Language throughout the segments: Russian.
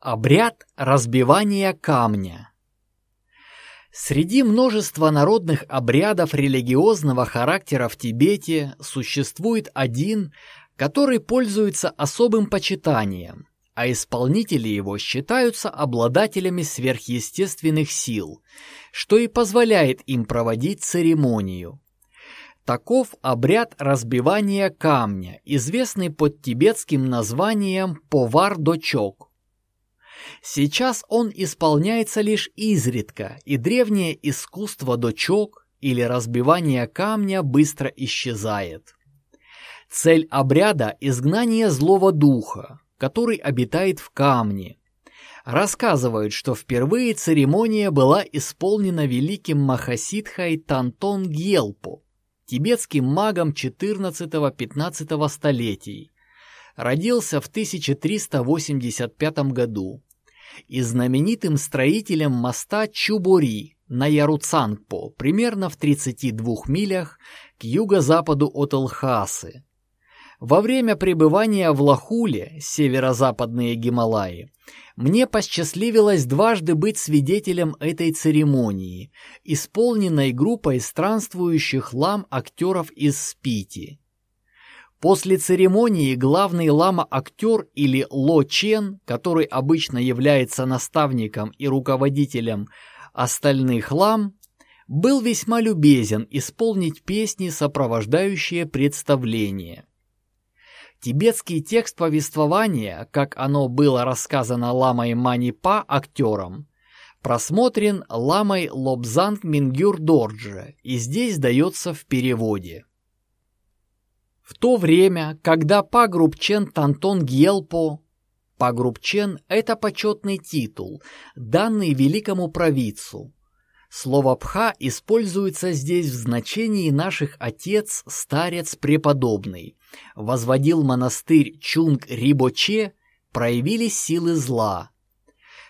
Обряд разбивания камня Среди множества народных обрядов религиозного характера в Тибете существует один, который пользуется особым почитанием, а исполнители его считаются обладателями сверхъестественных сил, что и позволяет им проводить церемонию. Таков обряд разбивания камня, известный под тибетским названием повар-дочок. Сейчас он исполняется лишь изредка, и древнее искусство дочок или разбивания камня быстро исчезает. Цель обряда – изгнание злого духа, который обитает в камне. Рассказывают, что впервые церемония была исполнена великим Махасидхой Тантон Гелпо, тибетским магом 14-15 столетий. Родился в 1385 году и знаменитым строителем моста Чубори на Яруцангпо, примерно в 32 милях к юго-западу от Лхасы. Во время пребывания в Лахуле, северо-западные Гималаи, мне посчастливилось дважды быть свидетелем этой церемонии, исполненной группой странствующих лам-актеров из Спити. После церемонии главный лама-актер или Ло Чен, который обычно является наставником и руководителем остальных лам, был весьма любезен исполнить песни, сопровождающие представление. Тибетский текст повествования, как оно было рассказано ламой Манипа актерам, просмотрен ламой Лобзанг Мингюр Дорджи и здесь дается в переводе. В то время, когда пагруб Чен Тантон Гьелпо Пагруб Чен – это почетный титул, данный великому провидцу. Слово «пха» используется здесь в значении наших отец, старец, преподобный. Возводил монастырь Чунг-Рибоче, проявились силы зла.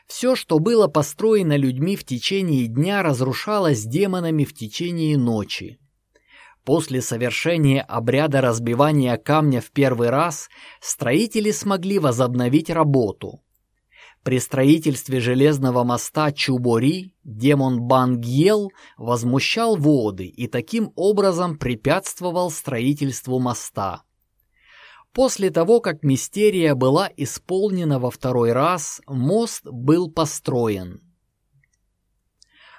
Все, что было построено людьми в течение дня, разрушалось демонами в течение ночи. После совершения обряда разбивания камня в первый раз строители смогли возобновить работу. При строительстве железного моста Чубори демон Бангьел возмущал воды и таким образом препятствовал строительству моста. После того, как мистерия была исполнена во второй раз, мост был построен.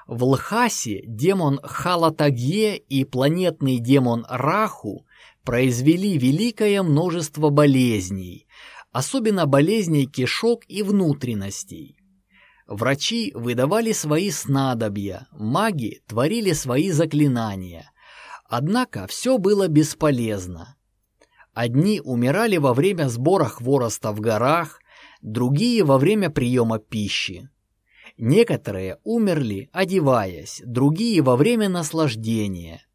В Лхасе демон Халатагье и планетный демон Раху произвели великое множество болезней, особенно болезней кишок и внутренностей. Врачи выдавали свои снадобья, маги творили свои заклинания. Однако все было бесполезно. Одни умирали во время сбора хвороста в горах, другие во время приема пищи. Некоторые умерли, одеваясь, другие во время наслаждения.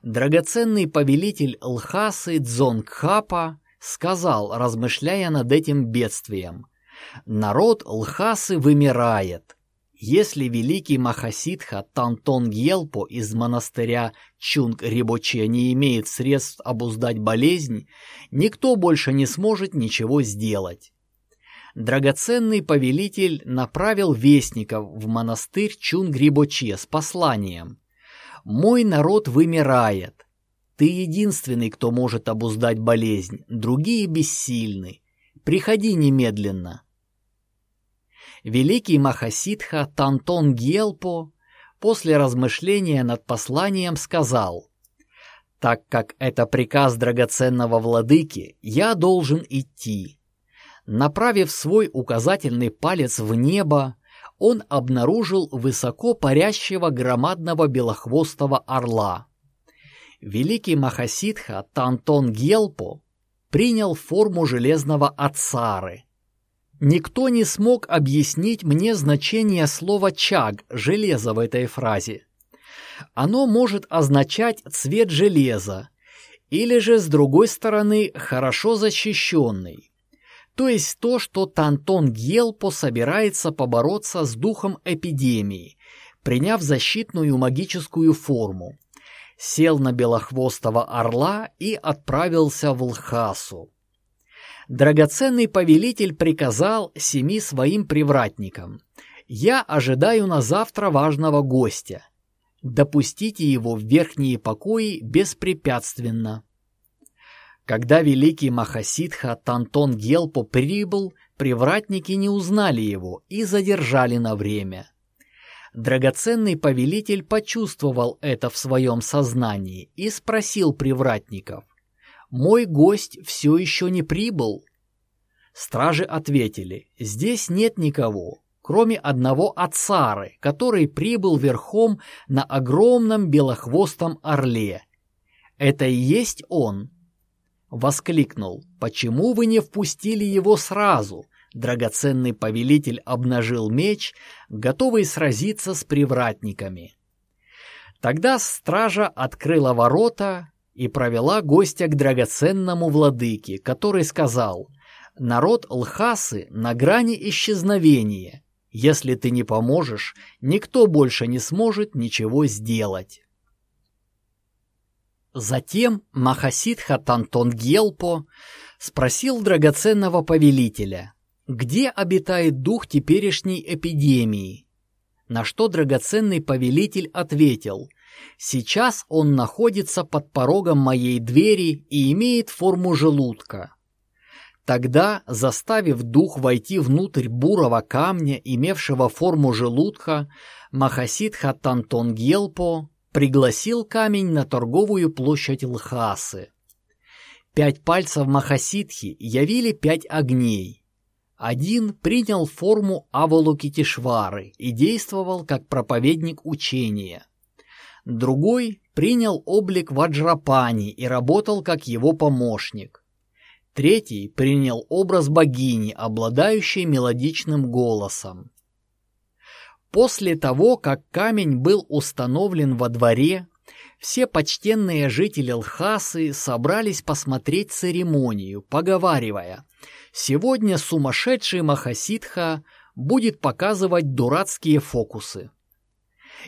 Драгоценный повелитель Лхасы Дзонгхапа сказал, размышляя над этим бедствием, «Народ Лхасы вымирает. Если великий Махасидха Тантон Гелпо из монастыря Чунг-Рибоче не имеет средств обуздать болезнь, никто больше не сможет ничего сделать драгоценный повелитель направил вестников в монастырь Чунгрибоче с посланием «Мой народ вымирает. Ты единственный, кто может обуздать болезнь, другие бессильны. Приходи немедленно». Великий Махасидха Тантон Гелпо после размышления над посланием сказал «Так как это приказ драгоценного владыки, я должен идти». Направив свой указательный палец в небо, он обнаружил высоко парящего громадного белохвостого орла. Великий Махасидха Тантон Гелпо принял форму железного ацары. Никто не смог объяснить мне значение слова «чаг» — железо в этой фразе. Оно может означать цвет железа, или же, с другой стороны, хорошо защищенный то есть то, что Тантон Гелпо собирается побороться с духом эпидемии, приняв защитную магическую форму. Сел на белохвостого орла и отправился в Лхасу. драгоценный повелитель приказал семи своим привратникам. «Я ожидаю на завтра важного гостя. Допустите его в верхние покои беспрепятственно». Когда великий Махасидха Тантон Гелпо прибыл, привратники не узнали его и задержали на время. Драгоценный повелитель почувствовал это в своем сознании и спросил привратников, «Мой гость все еще не прибыл?» Стражи ответили, «Здесь нет никого, кроме одного Ацары, который прибыл верхом на огромном белохвостом орле. Это и есть он?» Воскликнул. «Почему вы не впустили его сразу?» Драгоценный повелитель обнажил меч, готовый сразиться с привратниками. Тогда стража открыла ворота и провела гостя к драгоценному владыке, который сказал «Народ Лхасы на грани исчезновения. Если ты не поможешь, никто больше не сможет ничего сделать». Затем Махасидха Тантонгелпо спросил драгоценного повелителя, где обитает дух теперешней эпидемии. На что драгоценный повелитель ответил, сейчас он находится под порогом моей двери и имеет форму желудка. Тогда, заставив дух войти внутрь бурого камня, имевшего форму желудка, Махасидха Тантонгелпо пригласил камень на торговую площадь Лхасы. Пять пальцев Махасидхи явили пять огней. Один принял форму Авалокитишвары и действовал как проповедник учения. Другой принял облик Ваджрапани и работал как его помощник. Третий принял образ богини, обладающей мелодичным голосом. После того, как камень был установлен во дворе, все почтенные жители Лхасы собрались посмотреть церемонию, поговаривая, «Сегодня сумасшедший Махасидха будет показывать дурацкие фокусы».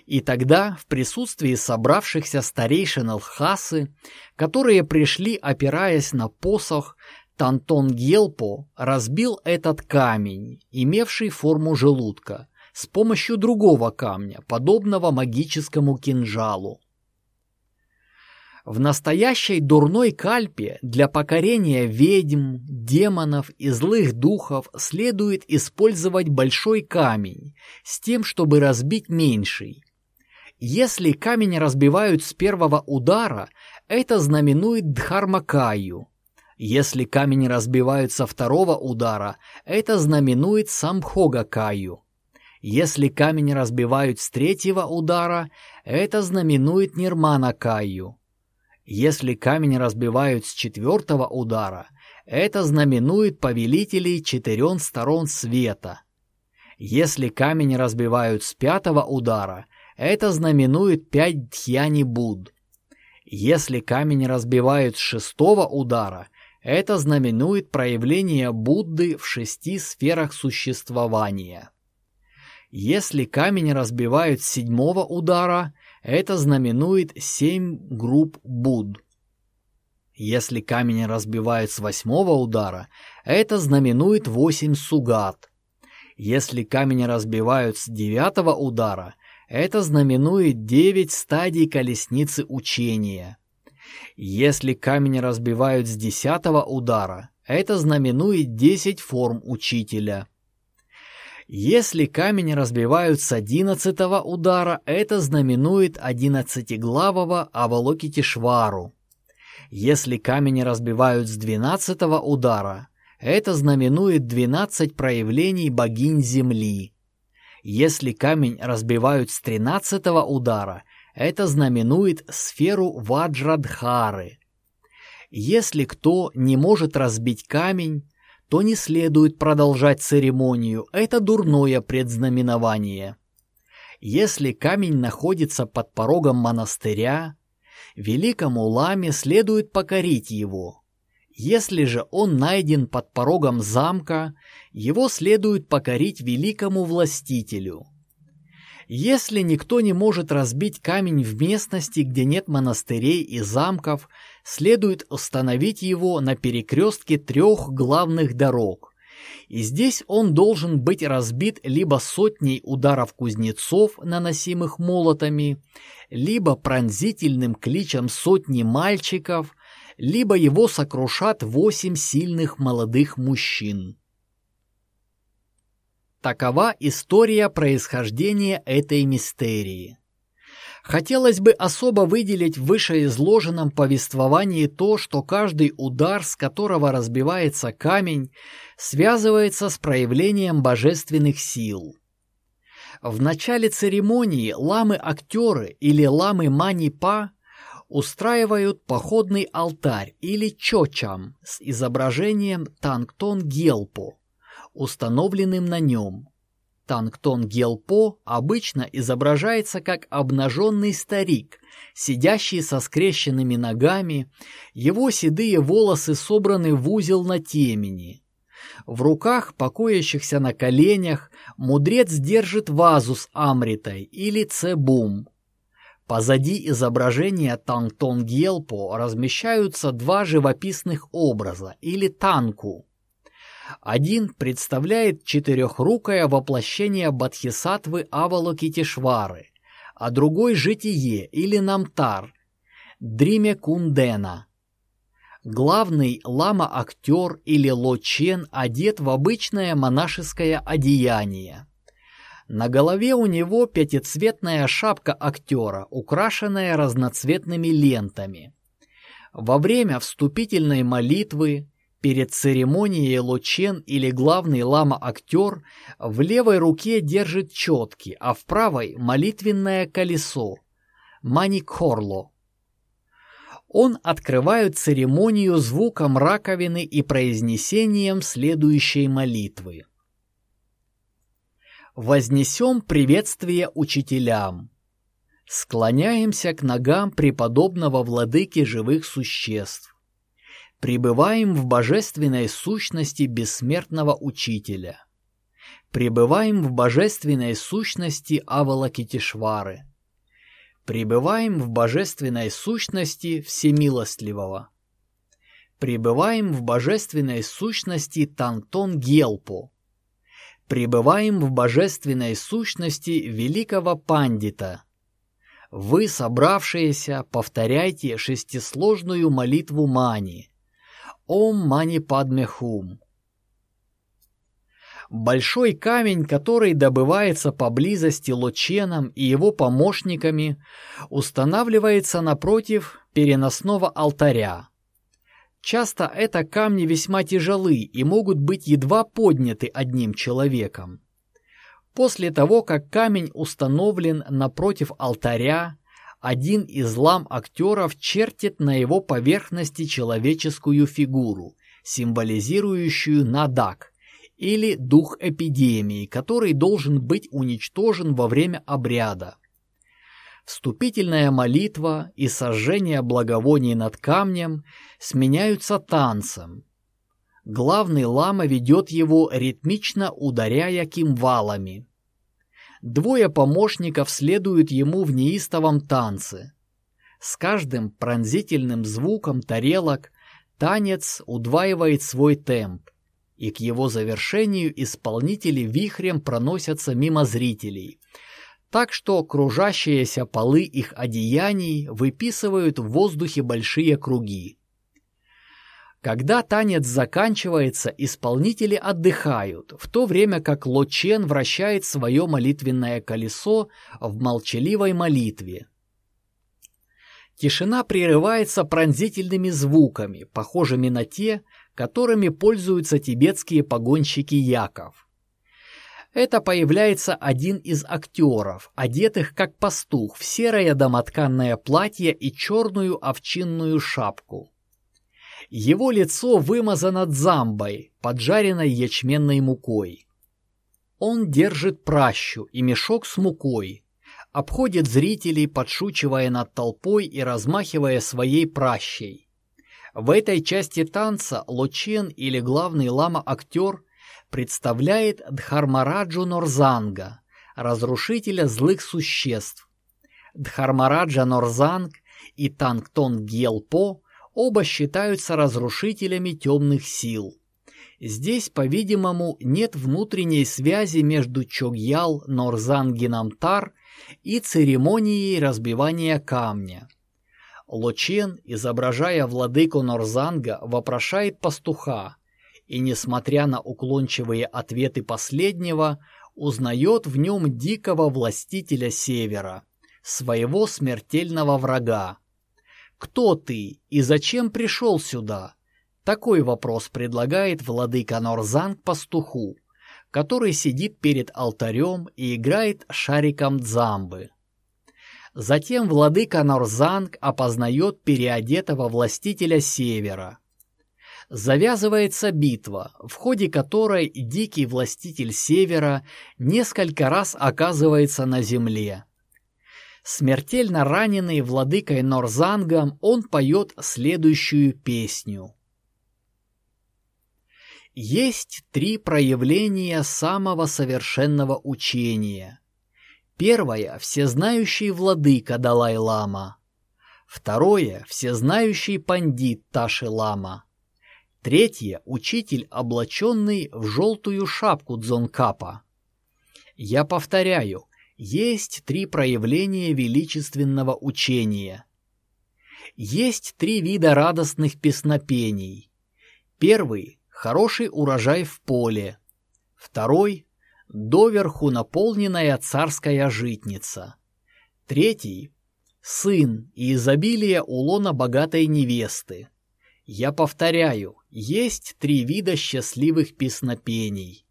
И тогда, в присутствии собравшихся старейшин Лхасы, которые пришли, опираясь на посох, Тантон Гелпо разбил этот камень, имевший форму желудка, с помощью другого камня, подобного магическому кинжалу. В настоящей дурной кальпе для покорения ведьм, демонов и злых духов следует использовать большой камень с тем, чтобы разбить меньший. Если камень разбивают с первого удара, это знаменует Дхармакаю. Если камень разбивают со второго удара, это знаменует Самбхогакаю. Если камень разбивают с третьего удара, это знаменует Нирмана Каю. Если камень разбивают с четвертого удара, это знаменует повелителей четырех сторон света. Если камень разбивают с пятого удара, это знаменует пять дхьяни Буд. Если камень разбивают с шестого удара, это знаменует проявление Будды в шести сферах существования. Если камень разбивают с седьмого удара, это знаменует семь групп Буд. Если камень разбивают с восьмого удара, это знаменует восемь сугат. Если камень разбивают с девятого удара, это знаменует девять стадий колесницы учения. Если камень разбивают с десятого удара, это знаменует десять форм учителя. Если камень разбивают с одиннадцатого удара, это знаменует одиннадцатиглавого Авалокитишвару. Если камень разбивают с двенадцатого удара, это знаменует двенадцать проявлений богинь Земли. Если камень разбивают с тринадцатого удара, это знаменует сферу Ваджрадхары. Если кто не может разбить камень, то не следует продолжать церемонию, это дурное предзнаменование. Если камень находится под порогом монастыря, великому ламе следует покорить его. Если же он найден под порогом замка, его следует покорить великому властителю. Если никто не может разбить камень в местности, где нет монастырей и замков, следует установить его на перекрестке трех главных дорог. И здесь он должен быть разбит либо сотней ударов кузнецов, наносимых молотами, либо пронзительным кличем сотни мальчиков, либо его сокрушат восемь сильных молодых мужчин. Такова история происхождения этой мистерии. Хотелось бы особо выделить в вышеизложенном повествовании то, что каждый удар, с которого разбивается камень, связывается с проявлением божественных сил. В начале церемонии ламы-актеры или ламы-манипа устраивают походный алтарь или чочам с изображением Тангтон-Гелпо, установленным на нем. Тангтон Гелпо обычно изображается как обнаженный старик, сидящий со скрещенными ногами, его седые волосы собраны в узел на темени. В руках, покоящихся на коленях, мудрец держит вазу с амритой или цебум. Позади изображения Тангтон Гелпо размещаются два живописных образа или танку. Один представляет четырехрукое воплощение Бодхисаттвы Авалокитишвары, а другой — житие или намтар, Дриме Кундена. Главный лама-актер или лочен одет в обычное монашеское одеяние. На голове у него пятицветная шапка актера, украшенная разноцветными лентами. Во время вступительной молитвы Перед церемонией лучен или главный лама-актер в левой руке держит четки, а в правой — молитвенное колесо — маникхорло. Он открывает церемонию звуком раковины и произнесением следующей молитвы. Вознесем приветствие учителям. Склоняемся к ногам преподобного владыки живых существ пребываем в божественной сущности бессмертного Учителя. Пребываем в божественной сущности Авалакитишвары. Пребываем в божественной сущности Всемилостливого. Пребываем в божественной сущности Тантон Гелпо. Пребываем в божественной сущности великого пандита. Вы, собравшиеся, повторяйте шестисложную молитву Мани – Ом Мани Падме Хум. Большой камень, который добывается поблизости Лоченом и его помощниками, устанавливается напротив переносного алтаря. Часто это камни весьма тяжелы и могут быть едва подняты одним человеком. После того, как камень установлен напротив алтаря, один из лам-актеров чертит на его поверхности человеческую фигуру, символизирующую Надак, или дух эпидемии, который должен быть уничтожен во время обряда. Вступительная молитва и сожжение благовоний над камнем сменяются танцем. Главный лама ведет его, ритмично ударяя кимвалами. Двое помощников следуют ему в неистовом танце. С каждым пронзительным звуком тарелок танец удваивает свой темп, и к его завершению исполнители вихрем проносятся мимо зрителей, так что кружащиеся полы их одеяний выписывают в воздухе большие круги. Когда танец заканчивается, исполнители отдыхают, в то время как Лочен вращает свое молитвенное колесо в молчаливой молитве. Тишина прерывается пронзительными звуками, похожими на те, которыми пользуются тибетские погонщики яков. Это появляется один из актеров, одетых как пастух в серое домотканное платье и черную овчинную шапку. Его лицо вымазано дзамбой, поджаренной ячменной мукой. Он держит пращу и мешок с мукой, обходит зрителей, подшучивая над толпой и размахивая своей пращей. В этой части танца Лочен или главный лама-актер представляет Дхармараджу Норзанга, разрушителя злых существ. Дхармараджа Норзанг и Тангтон Гелпо Оба считаются разрушителями темных сил. Здесь, по-видимому, нет внутренней связи между Чогьял Норзангинамтар и церемонией разбивания камня. Лочен, изображая владыку Норзанга, вопрошает пастуха, и, несмотря на уклончивые ответы последнего, узнает в нем дикого властителя Севера, своего смертельного врага. «Кто ты и зачем пришел сюда?» Такой вопрос предлагает владыка Норзанг пастуху, который сидит перед алтарем и играет шариком дзамбы. Затем владыка Норзанг опознает переодетого властителя Севера. Завязывается битва, в ходе которой дикий властитель Севера несколько раз оказывается на земле. Смертельно раненый владыкой Норзангом, он поет следующую песню. Есть три проявления самого совершенного учения. Первое – всезнающий владыка Далай-лама. Второе – всезнающий пандит Таши-лама. Третье – учитель, облаченный в желтую шапку Дзонкапа. Я повторяю, есть три проявления величественного учения. Есть три вида радостных песнопений. Первый хороший урожай в поле. Второй — доверху наполненная царская житница. Третий — сын и изобилие улона богатой невесты. Я повторяю, есть три вида счастливых песнопений.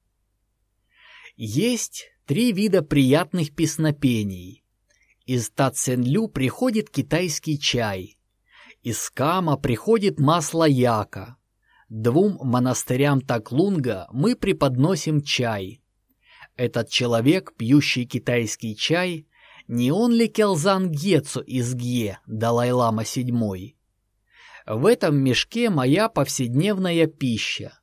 Есть три вида приятных песнопений. Из Таценлю приходит китайский чай. Из Кама приходит масло яка. Двум монастырям Таклунга мы преподносим чай. Этот человек, пьющий китайский чай, не он ли Келзан Гецу из Гье, Далай-лама VII? В этом мешке моя повседневная пища.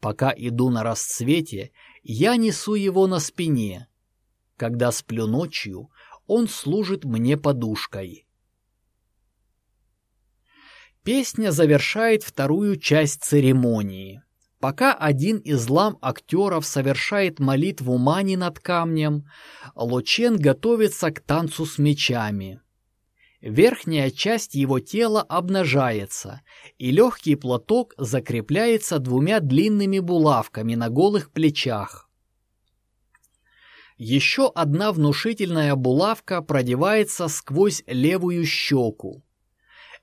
Пока иду на расцвете, я несу его на спине. Когда сплю ночью, он служит мне подушкой. Песня завершает вторую часть церемонии. Пока один из лам-актеров совершает молитву мани над камнем, Лочен готовится к танцу с мечами. Верхняя часть его тела обнажается, и легкий платок закрепляется двумя длинными булавками на голых плечах. Еще одна внушительная булавка продевается сквозь левую щеку.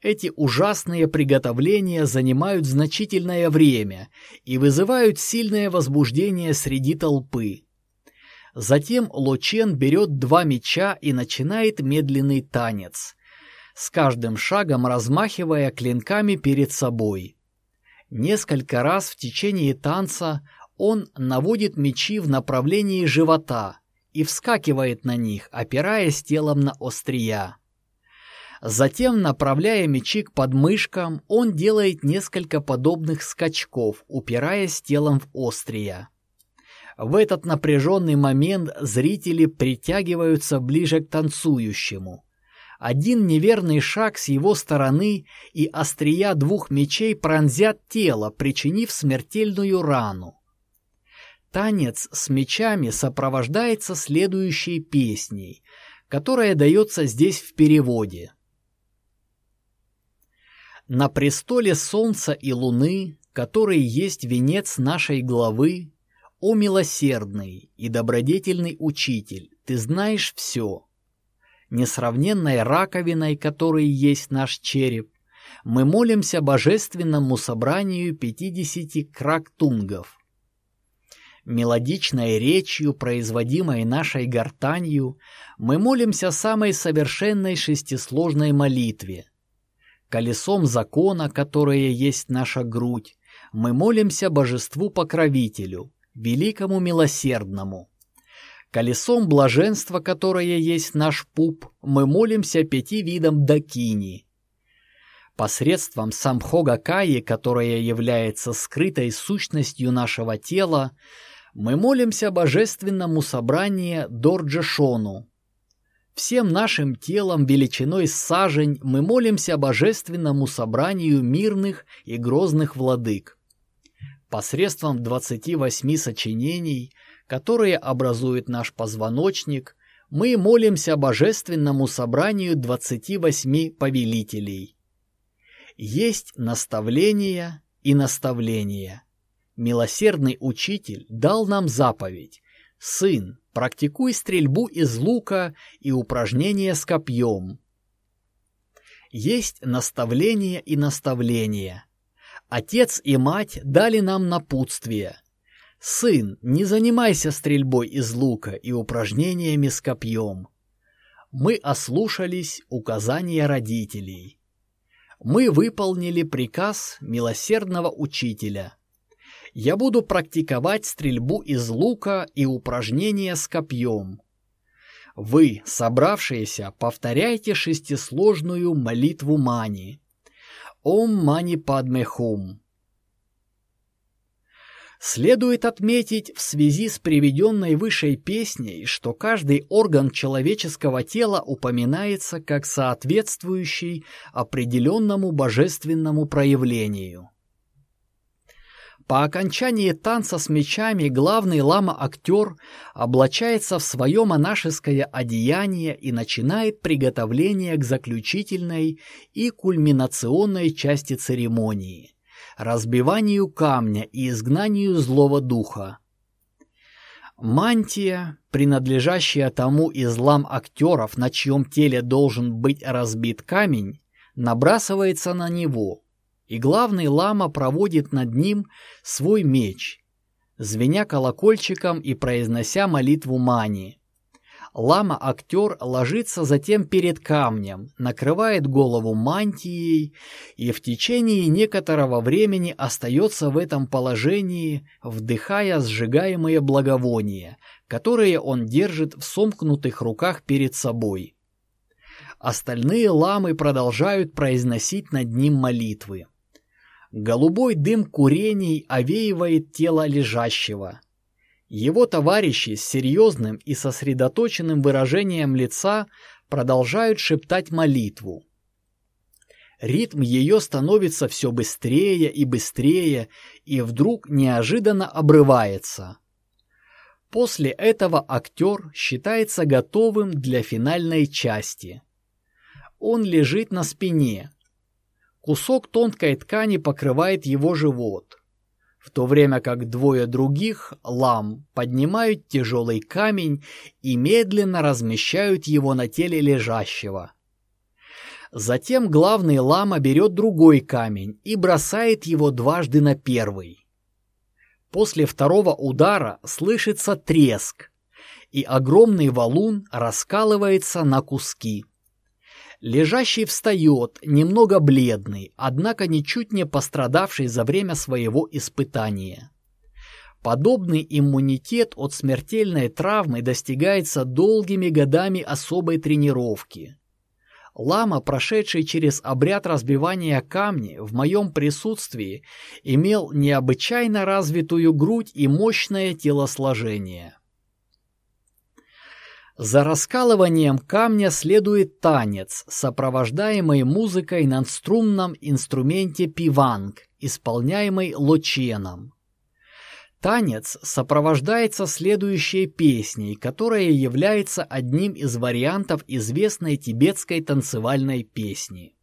Эти ужасные приготовления занимают значительное время и вызывают сильное возбуждение среди толпы. Затем Лочен берет два меча и начинает медленный танец, с каждым шагом размахивая клинками перед собой. Несколько раз в течение танца он наводит мечи в направлении живота и вскакивает на них, опираясь телом на острия. Затем, направляя мечи к подмышкам, он делает несколько подобных скачков, упираясь телом в острия. В этот напряженный момент зрители притягиваются ближе к танцующему. Один неверный шаг с его стороны, и острия двух мечей пронзят тело, причинив смертельную рану. Танец с мечами сопровождается следующей песней, которая дается здесь в переводе. На престоле солнца и луны, который есть венец нашей главы, о милосердный и добродетельный учитель, ты знаешь все. Несравненной раковиной, которой есть наш череп, мы молимся божественному собранию пятидесяти крактунгов. Мелодичной речью, производимой нашей гортанью, мы молимся самой совершенной шестисложной молитве, колесом закона, которое есть наша грудь, мы молимся божеству-покровителю, великому милосердному. Колесом блаженства, которое есть наш пуп, мы молимся пяти видам дакини. Посредством самхога Каи, которая является скрытой сущностью нашего тела, мы молимся божественному собранию Дорджешону, Всем нашим телом величиной сажень мы молимся божественному собранию мирных и грозных владык. Посредством 28 сочинений, которые образуют наш позвоночник, мы молимся божественному собранию 28 повелителей. Есть наставления и наставления. Милосердный учитель дал нам заповедь «Сын, Практикуй стрельбу из лука и упражнения с копьем. Есть наставление и наставление. Отец и мать дали нам напутствие. Сын, не занимайся стрельбой из лука и упражнениями с копьем. Мы ослушались указания родителей. Мы выполнили приказ милосердного учителя – я буду практиковать стрельбу из лука и упражнения с копьем. Вы, собравшиеся, повторяйте шестисложную молитву Мани. Ом Мани Падме Хум. Следует отметить в связи с приведенной высшей песней, что каждый орган человеческого тела упоминается как соответствующий определенному божественному проявлению. По окончании танца с мечами главный лама-актер облачается в свое монашеское одеяние и начинает приготовление к заключительной и кульминационной части церемонии – разбиванию камня и изгнанию злого духа. Мантия, принадлежащая тому из лам-актеров, на чьем теле должен быть разбит камень, набрасывается на него – и главный лама проводит над ним свой меч, звеня колокольчиком и произнося молитву мани. Лама-актер ложится затем перед камнем, накрывает голову мантией и в течение некоторого времени остается в этом положении, вдыхая сжигаемые благовония, которые он держит в сомкнутых руках перед собой. Остальные ламы продолжают произносить над ним молитвы. Голубой дым курений овеивает тело лежащего. Его товарищи с серьезным и сосредоточенным выражением лица продолжают шептать молитву. Ритм ее становится все быстрее и быстрее, и вдруг неожиданно обрывается. После этого актер считается готовым для финальной части. Он лежит на спине, Кусок тонкой ткани покрывает его живот, в то время как двое других лам поднимают тяжелый камень и медленно размещают его на теле лежащего. Затем главный лама берет другой камень и бросает его дважды на первый. После второго удара слышится треск, и огромный валун раскалывается на куски. Лежащий встает, немного бледный, однако ничуть не пострадавший за время своего испытания. Подобный иммунитет от смертельной травмы достигается долгими годами особой тренировки. Лама, прошедший через обряд разбивания камня в моем присутствии, имел необычайно развитую грудь и мощное телосложение. За раскалыванием камня следует танец, сопровождаемый музыкой на струнном инструменте пиванг, исполняемый лоченом. Танец сопровождается следующей песней, которая является одним из вариантов известной тибетской танцевальной песни.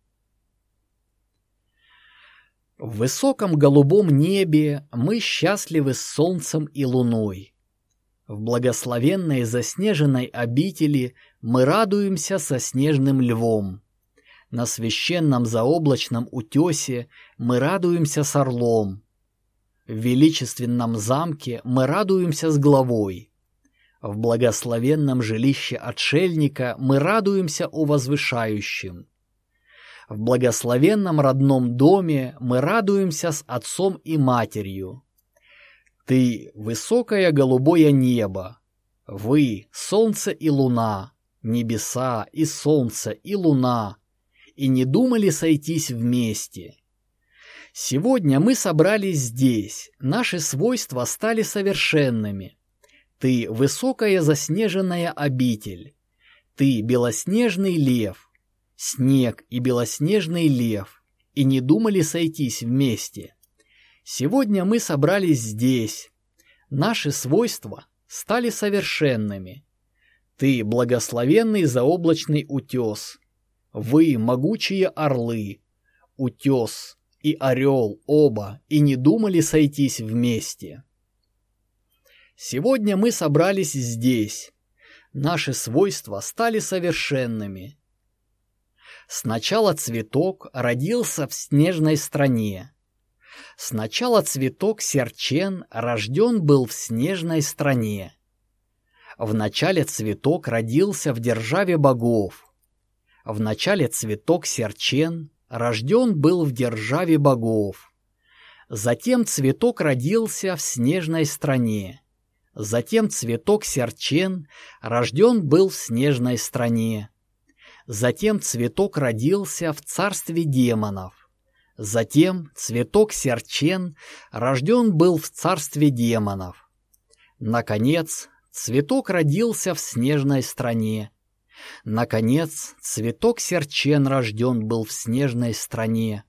В высоком голубом небе мы счастливы с солнцем и луной. В благословенной заснеженной обители мы радуемся со снежным львом. На священном заоблачном утесе мы радуемся с орлом. В величественном замке мы радуемся с главой. В благословенном жилище отшельника мы радуемся о возвышающем. В благословенном родном доме мы радуемся с отцом и матерью. Ты — высокое голубое небо. Вы — солнце и луна, небеса и солнце и луна, и не думали сойтись вместе. Сегодня мы собрались здесь, наши свойства стали совершенными. Ты — высокая заснеженная обитель. Ты белоснежный лев, снег и белоснежный лев, и не думали сойтись вместе. Сегодня мы собрались здесь. Наши свойства стали совершенными. Ты благословенный заоблачный утес. Вы могучие орлы. Утес и орел оба и не думали сойтись вместе. Сегодня мы собрались здесь. Наши свойства стали совершенными. Сначала цветок родился в снежной стране. Сначала цветок серчен рожден был в снежной стране. Вначале цветок родился в державе богов. Вначале цветок серчен рожден был в державе богов. Затем цветок родился в снежной стране. Затем цветок серчен рожден был в снежной стране. Затем цветок родился в царстве демонов. Затем цветок серчен рожден был в царстве демонов. Наконец, цветок родился в снежной стране. Наконец, цветок серчен рожден был в снежной стране.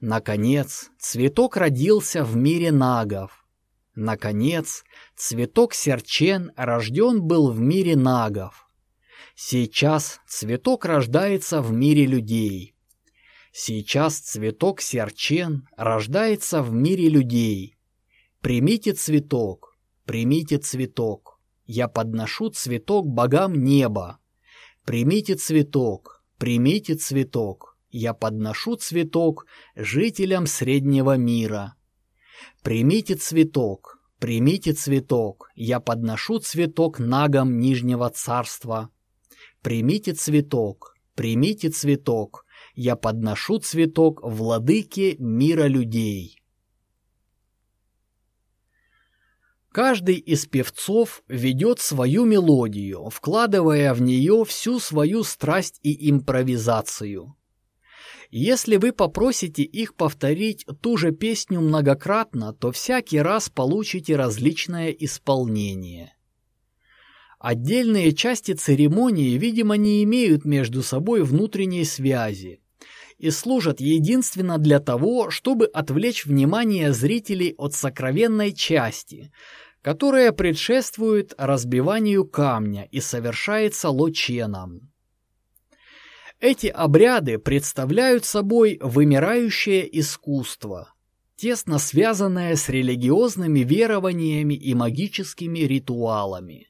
Наконец, цветок родился в мире нагов. Наконец, цветок серчен рожден был в мире нагов. Сейчас цветок рождается в мире людей. Сейчас цветок серчен рождается в мире людей. Примите цветок, примите цветок. Я подношу цветок богам неба. Примите цветок, примите цветок, я подношу цветок жителям среднего мира. Примите цветок, примите цветок, я подношу цветок нагам Нижнего Царства. Примите цветок, примите цветок, я подношу цветок владыке мира людей. Каждый из певцов ведет свою мелодию, вкладывая в нее всю свою страсть и импровизацию. Если вы попросите их повторить ту же песню многократно, то всякий раз получите различное исполнение. Отдельные части церемонии, видимо, не имеют между собой внутренней связи и служат единственно для того, чтобы отвлечь внимание зрителей от сокровенной части – которое предшествует разбиванию камня и совершается лоченом. Эти обряды представляют собой вымирающее искусство, тесно связанное с религиозными верованиями и магическими ритуалами.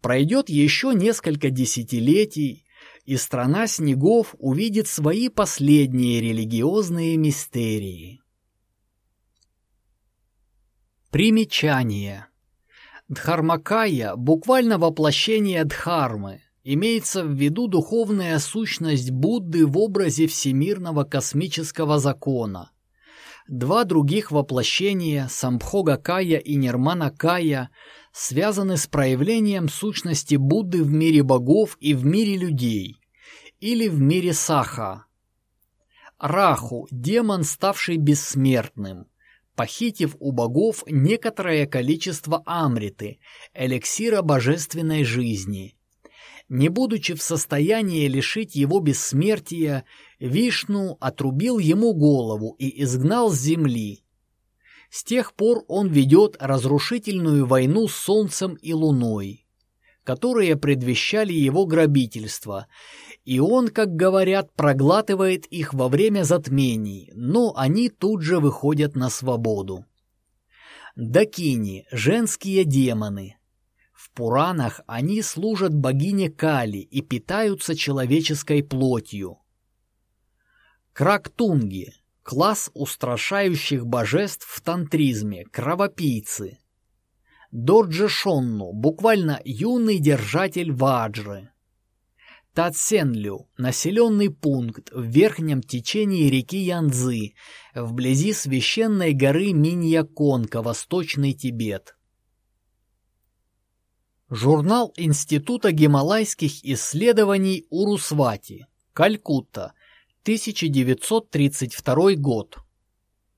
Пройдет еще несколько десятилетий, и страна снегов увидит свои последние религиозные мистерии. Примечание. Дхармакая – буквально воплощение Дхармы. Имеется в виду духовная сущность Будды в образе всемирного космического закона. Два других воплощения – Самбхога-кая и Нирмана-кая – связаны с проявлением сущности Будды в мире богов и в мире людей, или в мире Саха. Раху – демон, ставший бессмертным – похитив у богов некоторое количество амриты, эликсира божественной жизни. Не будучи в состоянии лишить его бессмертия, Вишну отрубил ему голову и изгнал с земли. С тех пор он ведет разрушительную войну с Солнцем и Луной, которые предвещали его грабительство, и он, как говорят, проглатывает их во время затмений, но они тут же выходят на свободу. Дакини – женские демоны. В Пуранах они служат богине Кали и питаются человеческой плотью. Крактунги – класс устрашающих божеств в тантризме, кровопийцы. Дорджешонну – буквально юный держатель ваджры. Таценлю – населенный пункт в верхнем течении реки Янцзы, вблизи священной горы Миньяконка, Восточный Тибет. Журнал Института гималайских исследований Урусвати, Калькутта, 1932 год.